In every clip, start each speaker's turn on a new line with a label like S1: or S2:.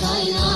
S1: Kaila.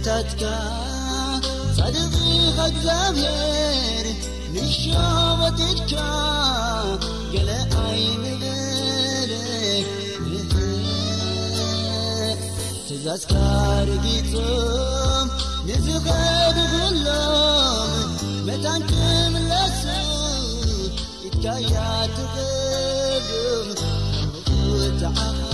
S2: ستتك صدقي قد زابير من شهوتك قال عين غيرك تذكر بيتم نزغر غلام متنكم لسو يتكيات غلام وتعقل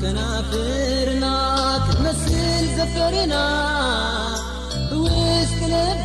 S3: كنافرنا كنمثل زفرنا بوسط